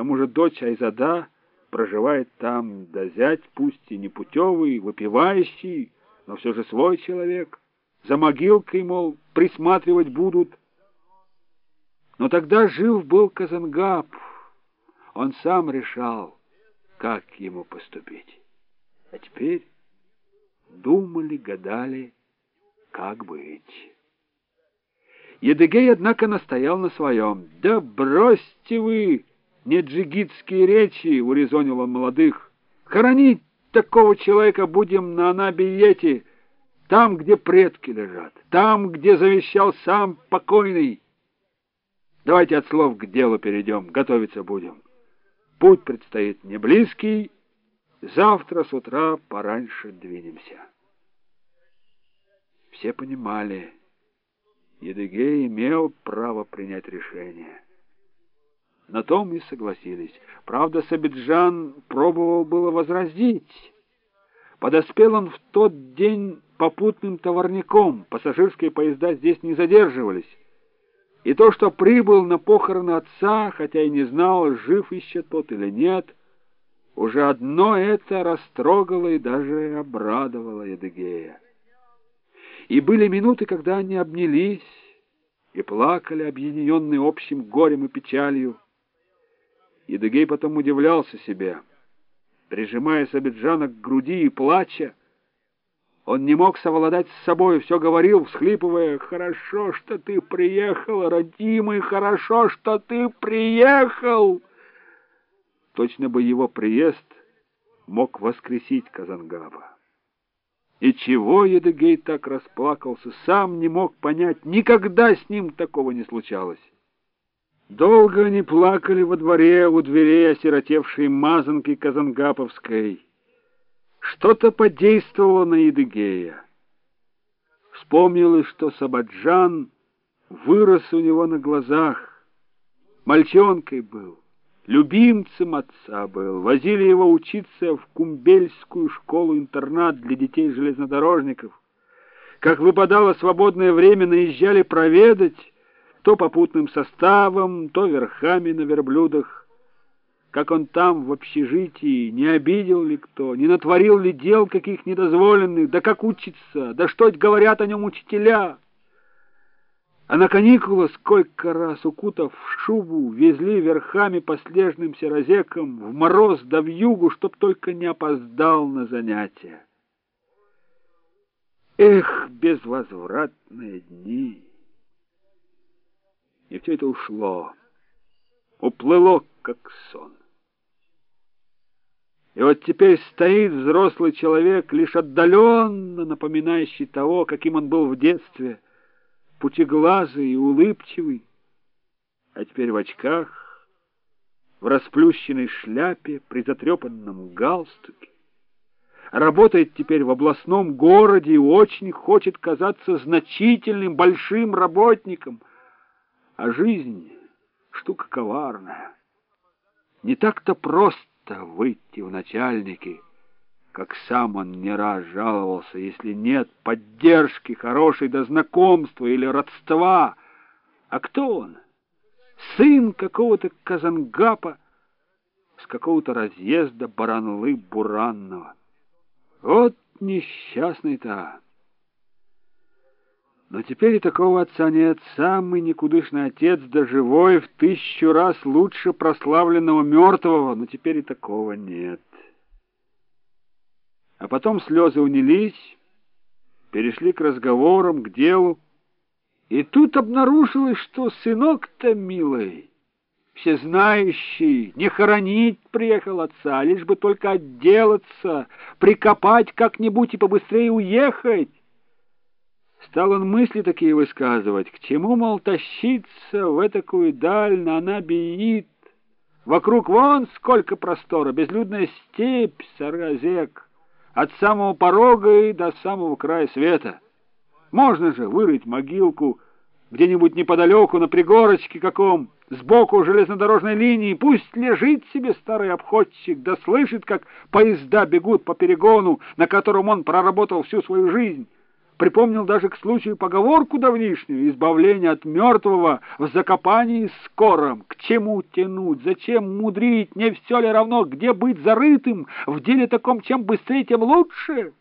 тому же дочь Айзада проживает там, да зять пусть и непутевый, выпивающий, но все же свой человек. За могилкой, мол, присматривать будут. Но тогда жив был Казангаб. Он сам решал, как ему поступить. А теперь думали, гадали, как быть. Едыгей, однако, настоял на своем. «Да бросьте вы, не джигитские речи!» — урезонил он молодых. «Хоронить такого человека будем на Анабиете, там, где предки лежат, там, где завещал сам покойный. Давайте от слов к делу перейдем, готовиться будем. Путь предстоит не близкий, завтра с утра пораньше двинемся». Все понимали, Едыгей имел право принять решение. На том и согласились. Правда, Сабиджан пробовал было возразить. Подоспел он в тот день попутным товарником, пассажирские поезда здесь не задерживались. И то, что прибыл на похороны отца, хотя и не знал, жив еще тот или нет, уже одно это растрогало и даже обрадовало Едыгея. И были минуты, когда они обнялись и плакали, объединенные общим горем и печалью. Едыгей потом удивлялся себе. Прижимая Сабиджана к груди и плача, он не мог совладать с собой, все говорил, всхлипывая, «Хорошо, что ты приехал, родимый, хорошо, что ты приехал!» Точно бы его приезд мог воскресить Казангаба. И чего Едыгей так расплакался, сам не мог понять, никогда с ним такого не случалось. Долго они плакали во дворе у дверей осиротевшей мазанки Казангаповской. Что-то подействовало на Едыгея. Вспомнилось, что Сабаджан вырос у него на глазах, мальчонкой был любимцем отца был. Возили его учиться в Кумбельскую школу-интернат для детей-железнодорожников. Как выпадало свободное время, наезжали проведать, то попутным составом, то верхами на верблюдах. Как он там, в общежитии, не обидел ли кто, не натворил ли дел каких недозволенных, да как учится, да что говорят о нем учителя. А на каникулы сколько раз, укутав в шубу, везли верхами по снежным серозекам в мороз да в югу, чтоб только не опоздал на занятия. Эх, безвозвратные дни! И все это ушло, уплыло, как сон. И вот теперь стоит взрослый человек, лишь отдаленно напоминающий того, каким он был в детстве — путеглазый и улыбчивый, а теперь в очках, в расплющенной шляпе, при затрепанном галстуке. Работает теперь в областном городе и очень хочет казаться значительным, большим работником. А жизнь — штука коварная. Не так-то просто выйти в начальники — как сам он не раз жаловался, если нет поддержки хорошей до знакомства или родства. А кто он? Сын какого-то Казангапа с какого-то разъезда Баранлы-Буранного. Вот несчастный-то! Но теперь и такого отца нет. Самый никудышный отец, да живой, в тысячу раз лучше прославленного мертвого, но теперь и такого нет. А потом слезы унились, перешли к разговорам, к делу. И тут обнаружилось, что сынок-то милый, всезнающий, не хоронить приехал отца, а лишь бы только отделаться, прикопать как-нибудь и побыстрее уехать. Стал он мысли такие высказывать, к чему, мол, тащиться в этакую даль на Анабиит. Вокруг вон сколько простора, безлюдная степь, саргазек от самого порога и до самого края света. Можно же вырыть могилку где-нибудь неподалеку, на пригорочке каком, сбоку железнодорожной линии. Пусть лежит себе старый обходчик, да слышит, как поезда бегут по перегону, на котором он проработал всю свою жизнь. Припомнил даже к случаю поговорку давнишнюю «Избавление от мертвого в закопании скором». К чему тянуть? Зачем мудрить? Не все ли равно, где быть зарытым? В деле таком чем быстрее, тем лучше.